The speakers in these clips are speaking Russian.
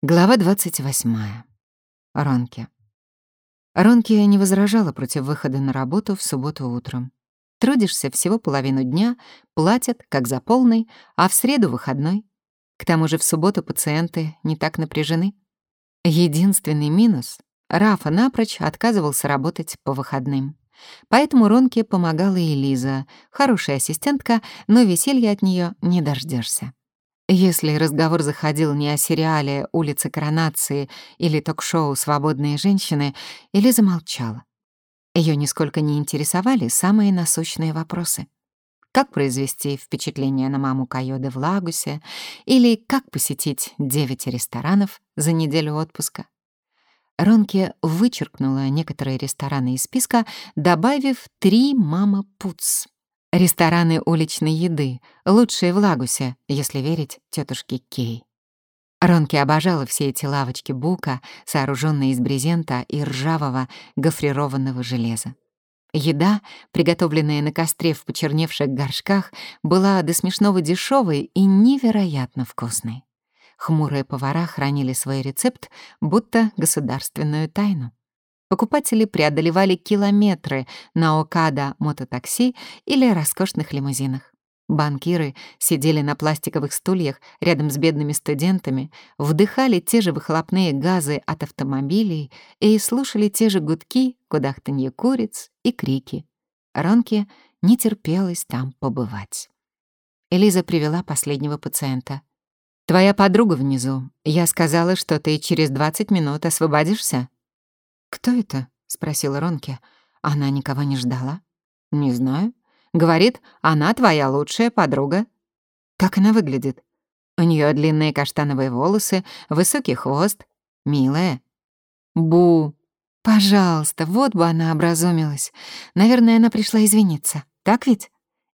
Глава 28. Ронки. Ронки не возражала против выхода на работу в субботу утром. Трудишься всего половину дня, платят, как за полный, а в среду — выходной. К тому же в субботу пациенты не так напряжены. Единственный минус — Рафа напрочь отказывался работать по выходным. Поэтому Ронке помогала и Лиза, хорошая ассистентка, но веселья от нее не дождешься. Если разговор заходил не о сериале «Улица коронации» или ток-шоу «Свободные женщины», Элиза молчала. Ее нисколько не интересовали самые насущные вопросы. Как произвести впечатление на маму Кайоды в Лагусе или как посетить девять ресторанов за неделю отпуска. Ронке вычеркнула некоторые рестораны из списка, добавив три «Мама Пуц». Рестораны уличной еды, лучшие в Лагусе, если верить тетушке Кей. Ронки обожала все эти лавочки бука, сооруженные из брезента и ржавого гофрированного железа. Еда, приготовленная на костре в почерневших горшках, была до смешного дешевой и невероятно вкусной. Хмурые повара хранили свой рецепт, будто государственную тайну. Покупатели преодолевали километры на Окада мототакси или роскошных лимузинах. Банкиры сидели на пластиковых стульях рядом с бедными студентами, вдыхали те же выхлопные газы от автомобилей и слушали те же гудки, кудахтанье куриц и крики. Ронке не терпелось там побывать. Элиза привела последнего пациента. «Твоя подруга внизу. Я сказала, что ты через 20 минут освободишься?» «Кто это?» — спросила Ронки. «Она никого не ждала?» «Не знаю. Говорит, она твоя лучшая подруга». «Как она выглядит?» «У нее длинные каштановые волосы, высокий хвост. Милая». «Бу!» «Пожалуйста, вот бы она образумилась. Наверное, она пришла извиниться. Так ведь?»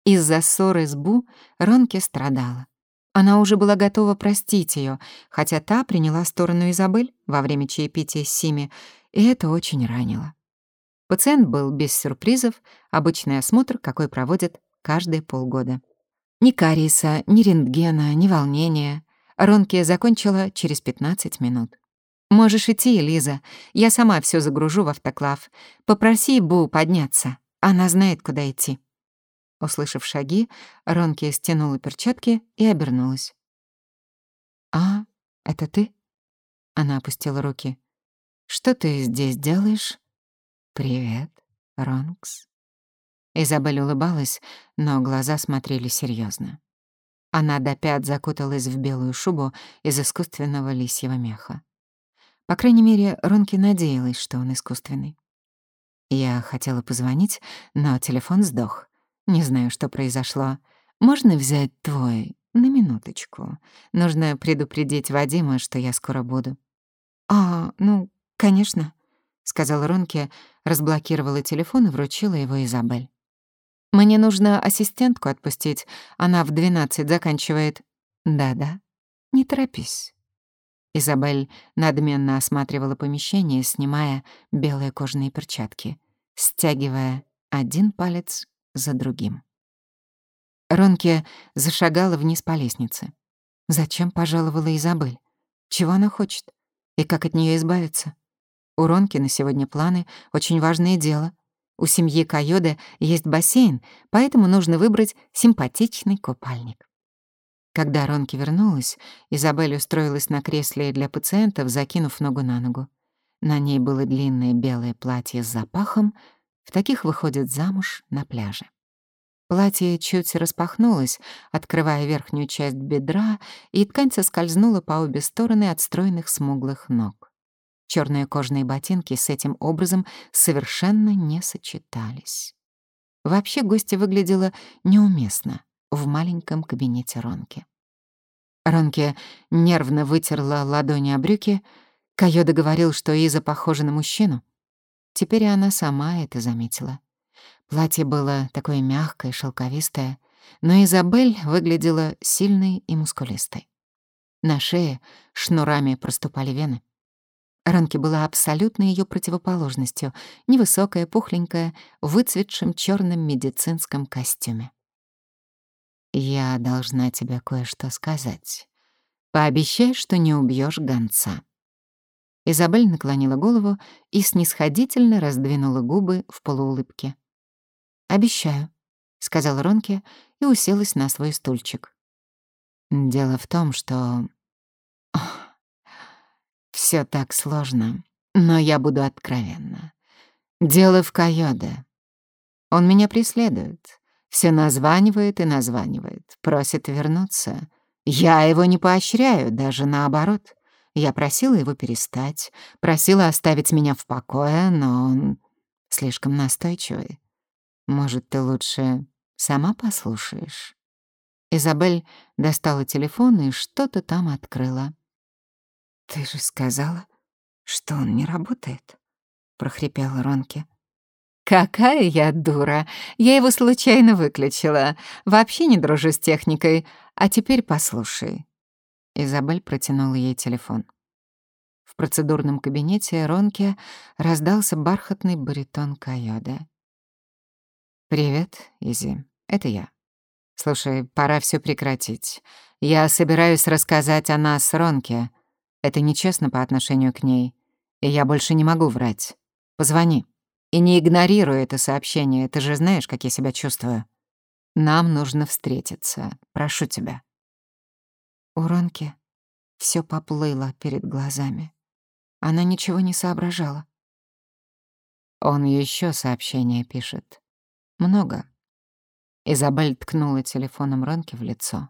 Из-за ссоры с Бу Ронки страдала. Она уже была готова простить ее, хотя та приняла сторону Изабель во время чаепития с Сими и это очень ранило. Пациент был без сюрпризов, обычный осмотр, какой проводят каждые полгода. Ни кариеса, ни рентгена, ни волнения. Ронки закончила через 15 минут. «Можешь идти, Лиза. Я сама все загружу в автоклав. Попроси Бу подняться. Она знает, куда идти». Услышав шаги, Ронки стянула перчатки и обернулась. «А, это ты?» Она опустила руки. Что ты здесь делаешь? Привет, Ронкс. Изабель улыбалась, но глаза смотрели серьезно. Она до пят закуталась в белую шубу из искусственного лисьего меха. По крайней мере, Ронки надеялась, что он искусственный. Я хотела позвонить, но телефон сдох. Не знаю, что произошло. Можно взять твой на минуточку? Нужно предупредить Вадима, что я скоро буду. А, ну, «Конечно», — сказала Ронке, разблокировала телефон и вручила его Изабель. «Мне нужно ассистентку отпустить. Она в двенадцать заканчивает». «Да-да, не торопись». Изабель надменно осматривала помещение, снимая белые кожаные перчатки, стягивая один палец за другим. Ронке зашагала вниз по лестнице. Зачем пожаловала Изабель? Чего она хочет? И как от нее избавиться? У Ронки на сегодня планы, очень важное дело. У семьи Кайода есть бассейн, поэтому нужно выбрать симпатичный купальник. Когда Ронки вернулась, Изабель устроилась на кресле для пациентов, закинув ногу на ногу. На ней было длинное белое платье с запахом, в таких выходят замуж на пляже. Платье чуть распахнулось, открывая верхнюю часть бедра, и ткань соскользнула по обе стороны от стройных смуглых ног. Черные кожаные ботинки с этим образом совершенно не сочетались. Вообще гостья выглядела неуместно в маленьком кабинете Ронки. Ронки нервно вытерла ладони о брюки. Кайода говорил, что Иза похожа на мужчину. Теперь она сама это заметила. Платье было такое мягкое, шелковистое, но Изабель выглядела сильной и мускулистой. На шее шнурами проступали вены. Ранки была абсолютно ее противоположностью, невысокая, пухленькая, в выцветшем черном медицинском костюме. «Я должна тебе кое-что сказать. Пообещай, что не убьешь гонца». Изабель наклонила голову и снисходительно раздвинула губы в полуулыбке. «Обещаю», — сказала Ронке и уселась на свой стульчик. «Дело в том, что... все так сложно, но я буду откровенна. Дело в Койоде. Он меня преследует, все названивает и названивает, просит вернуться. Я его не поощряю, даже наоборот. Я просила его перестать, просила оставить меня в покое, но он слишком настойчивый. Может, ты лучше сама послушаешь?» Изабель достала телефон и что-то там открыла. «Ты же сказала, что он не работает», — прохрипела Ронки. «Какая я дура! Я его случайно выключила. Вообще не дружу с техникой. А теперь послушай». Изабель протянула ей телефон. В процедурном кабинете Ронке раздался бархатный баритон Койода. «Привет, Изи. Это я. Слушай, пора все прекратить. Я собираюсь рассказать о нас Ронке. Это нечестно по отношению к ней. И я больше не могу врать. Позвони. И не игнорируй это сообщение. Ты же знаешь, как я себя чувствую. Нам нужно встретиться. Прошу тебя». У Ронки все поплыло перед глазами. Она ничего не соображала. Он еще сообщение пишет. Много. Изабель ткнула телефоном Ронки в лицо.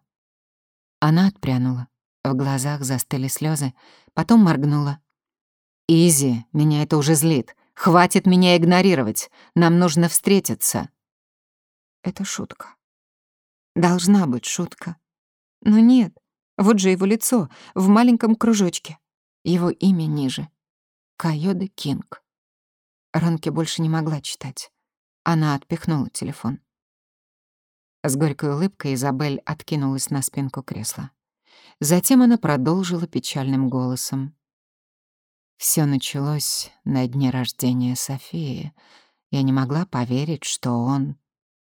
Она отпрянула. В глазах застыли слезы, потом моргнула. «Изи, меня это уже злит. Хватит меня игнорировать. Нам нужно встретиться». Это шутка. Должна быть шутка. Но нет, вот же его лицо в маленьком кружочке. Его имя ниже. Кайода Кинг. Ронки больше не могла читать. Она отпихнула телефон. С горькой улыбкой Изабель откинулась на спинку кресла. Затем она продолжила печальным голосом. Все началось на дне рождения Софии. Я не могла поверить, что он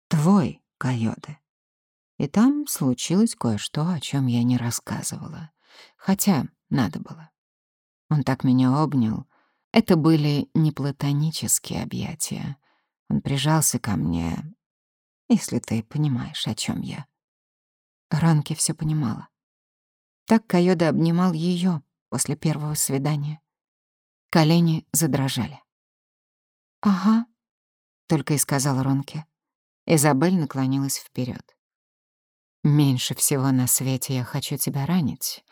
твой, Койоде. И там случилось кое-что, о чем я не рассказывала. Хотя надо было. Он так меня обнял. Это были не платонические объятия. Он прижался ко мне, если ты понимаешь, о чем я. Ранки все понимала. Так Кайода обнимал ее после первого свидания. Колени задрожали. «Ага», — только и сказала Ронке. Изабель наклонилась вперед. «Меньше всего на свете я хочу тебя ранить,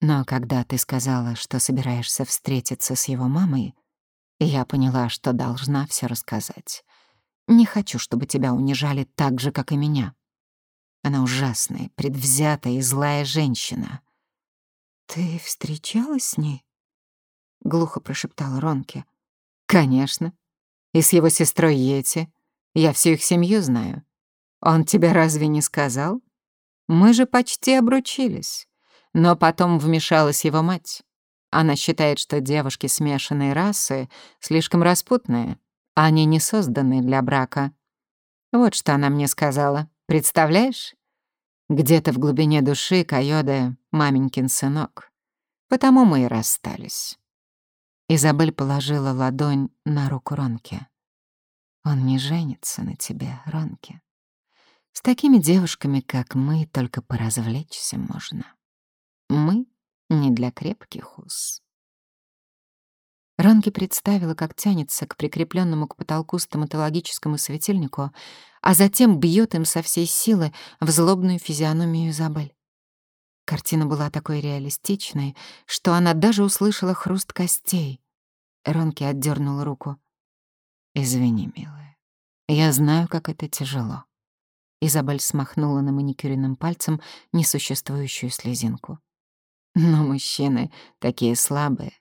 но когда ты сказала, что собираешься встретиться с его мамой, я поняла, что должна все рассказать. Не хочу, чтобы тебя унижали так же, как и меня. Она ужасная, предвзятая и злая женщина. «Ты встречалась с ней?» — глухо прошептал Ронке. «Конечно. И с его сестрой Йети. Я всю их семью знаю. Он тебе разве не сказал? Мы же почти обручились. Но потом вмешалась его мать. Она считает, что девушки смешанной расы слишком распутные, они не созданы для брака. Вот что она мне сказала. Представляешь? Где-то в глубине души Койода — маменькин сынок. Потому мы и расстались. Изабель положила ладонь на руку Ронки. Он не женится на тебе, Ронки. С такими девушками, как мы, только поразвлечься можно. Мы не для крепких уз. Ранки представила, как тянется к прикрепленному к потолку стоматологическому светильнику, а затем бьет им со всей силы в злобную физиономию Изабель. Картина была такой реалистичной, что она даже услышала хруст костей. Ронки отдернула руку. «Извини, милая. Я знаю, как это тяжело». Изабель смахнула на маникюренным пальцем несуществующую слезинку. «Но мужчины такие слабые.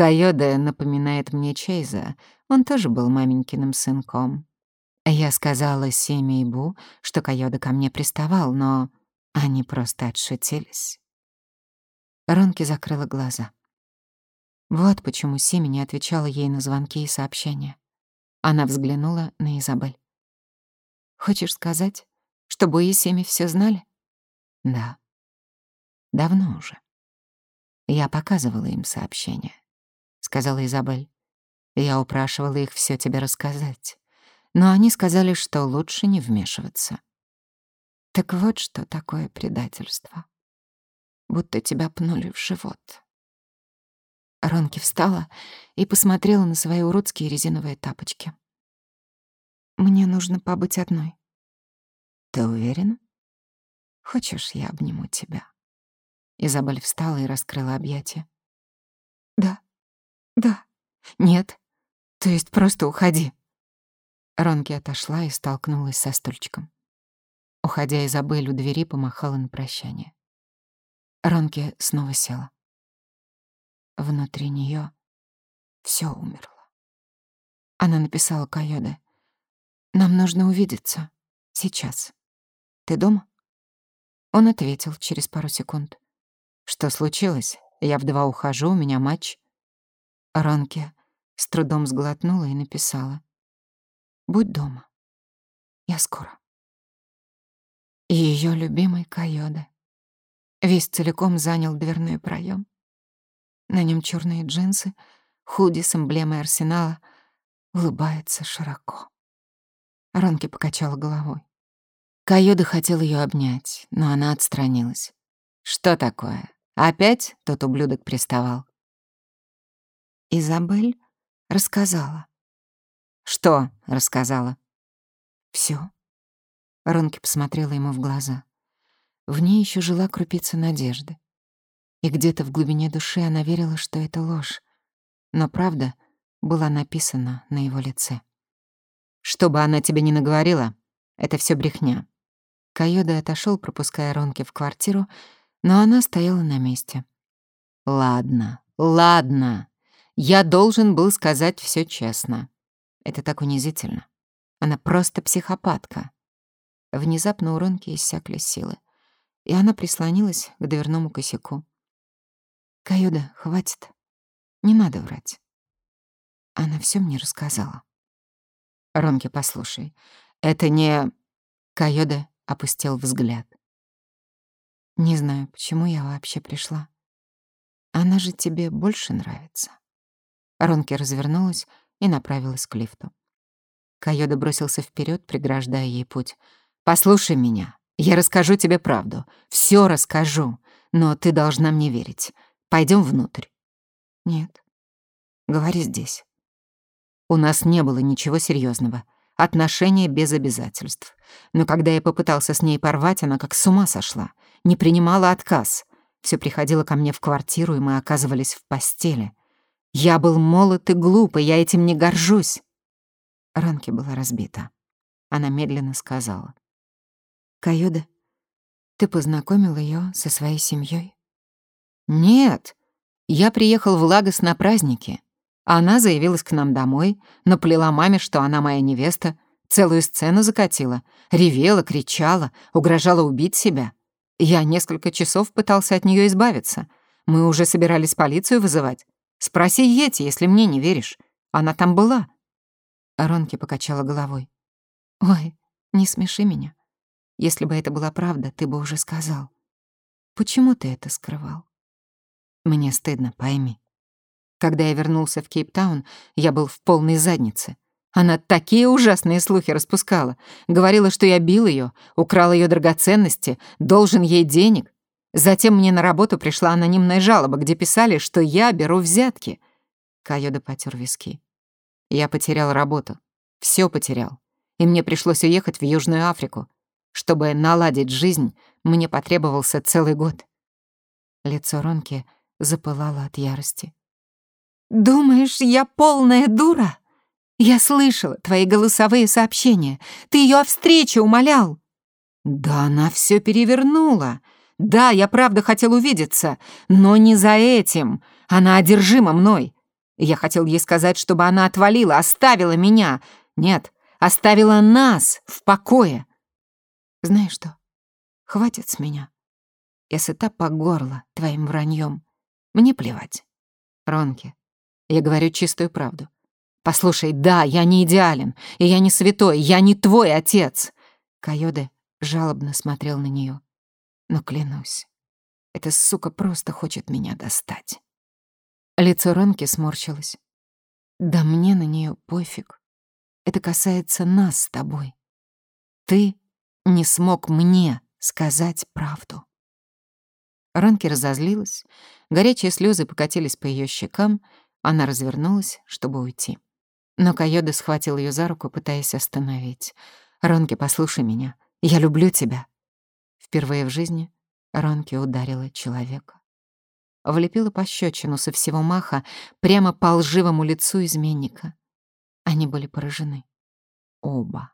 Койода напоминает мне Чейза. Он тоже был маменькиным сынком. Я сказала Семи и Бу, что Койода ко мне приставал, но они просто отшутились. Ронки закрыла глаза. Вот почему Сими не отвечала ей на звонки и сообщения. Она взглянула на Изабель. «Хочешь сказать, что Бу и Семи всё знали?» «Да. Давно уже». Я показывала им сообщение, сказала Изабель. Я упрашивала их все тебе рассказать. Но они сказали, что лучше не вмешиваться. Так вот что такое предательство. Будто тебя пнули в живот. Ронки встала и посмотрела на свои уродские резиновые тапочки. «Мне нужно побыть одной». «Ты уверена?» «Хочешь, я обниму тебя?» Изабель встала и раскрыла объятия. «Да, да, нет, то есть просто уходи». Ронки отошла и столкнулась со стульчиком. Уходя, Изабель у двери помахала на прощание. Ронки снова села. Внутри нее все умерло. Она написала Кайоде. «Нам нужно увидеться. Сейчас. Ты дома?» Он ответил через пару секунд. «Что случилось? Я в два ухожу, у меня матч». Ронке с трудом сглотнула и написала. «Будь дома. Я скоро». И ее любимый Кайоде весь целиком занял дверной проем. На нем черные джинсы, худи с эмблемой арсенала, улыбается широко. Ронки покачала головой. Кайода хотел ее обнять, но она отстранилась. «Что такое? Опять тот ублюдок приставал?» Изабель рассказала. «Что рассказала?» Все. Ронки посмотрела ему в глаза. В ней еще жила крупица надежды. И где-то в глубине души она верила, что это ложь. Но правда была написана на его лице. «Что бы она тебе ни наговорила, это все брехня». Кайода отошел, пропуская Ронки в квартиру, но она стояла на месте. «Ладно, ладно. Я должен был сказать все честно. Это так унизительно. Она просто психопатка». Внезапно у Ронки иссякли силы, и она прислонилась к дверному косяку. Каюда, хватит. Не надо врать. Она все мне рассказала. Ронки, послушай, это не... Кайода опустил взгляд. Не знаю, почему я вообще пришла. Она же тебе больше нравится. Ронки развернулась и направилась к лифту. Кайода бросился вперед, преграждая ей путь. «Послушай меня. Я расскажу тебе правду. Все расскажу. Но ты должна мне верить. Пойдем внутрь. Нет. Говори здесь. У нас не было ничего серьезного. Отношения без обязательств. Но когда я попытался с ней порвать, она как с ума сошла. Не принимала отказ. Все приходило ко мне в квартиру, и мы оказывались в постели. Я был молод и глуп, и я этим не горжусь. Ранки была разбита. Она медленно сказала. «Каюда, ты познакомил ее со своей семьей? «Нет, я приехал в Лагос на праздники. Она заявилась к нам домой, наплела маме, что она моя невеста, целую сцену закатила, ревела, кричала, угрожала убить себя. Я несколько часов пытался от нее избавиться. Мы уже собирались полицию вызывать. Спроси Ети, если мне не веришь. Она там была». Ронки покачала головой. «Ой, не смеши меня. Если бы это была правда, ты бы уже сказал. Почему ты это скрывал?» Мне стыдно, пойми. Когда я вернулся в Кейптаун, я был в полной заднице. Она такие ужасные слухи распускала. Говорила, что я бил ее, украл ее драгоценности, должен ей денег. Затем мне на работу пришла анонимная жалоба, где писали, что я беру взятки. Кайода потер виски. Я потерял работу. Все потерял. И мне пришлось уехать в Южную Африку. Чтобы наладить жизнь, мне потребовался целый год. Лицо Ронки — запылала от ярости. «Думаешь, я полная дура? Я слышала твои голосовые сообщения. Ты ее о встрече умолял». «Да она все перевернула. Да, я правда хотел увидеться, но не за этим. Она одержима мной. Я хотел ей сказать, чтобы она отвалила, оставила меня. Нет, оставила нас в покое. Знаешь что, хватит с меня. Я сыта по горло твоим враньем. Мне плевать. Ронки, я говорю чистую правду. Послушай, да, я не идеален, и я не святой, я не твой отец. Кайоде жалобно смотрел на нее. Но клянусь, Эта сука просто хочет меня достать. Лицо Ронки сморщилось. Да мне на нее пофиг. Это касается нас с тобой. Ты не смог мне сказать правду. Ронки разозлилась, горячие слезы покатились по ее щекам, она развернулась, чтобы уйти. Но Кайода схватил ее за руку, пытаясь остановить. «Ронки, послушай меня. Я люблю тебя». Впервые в жизни Ронки ударила человека. Влепила пощечину со всего маха прямо по лживому лицу изменника. Они были поражены. Оба.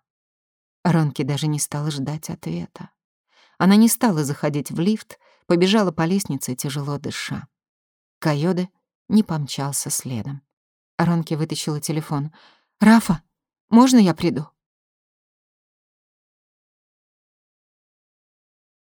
Ронки даже не стала ждать ответа. Она не стала заходить в лифт, побежала по лестнице, тяжело дыша. Кайоде не помчался следом. Ронки вытащила телефон. «Рафа, можно я приду?»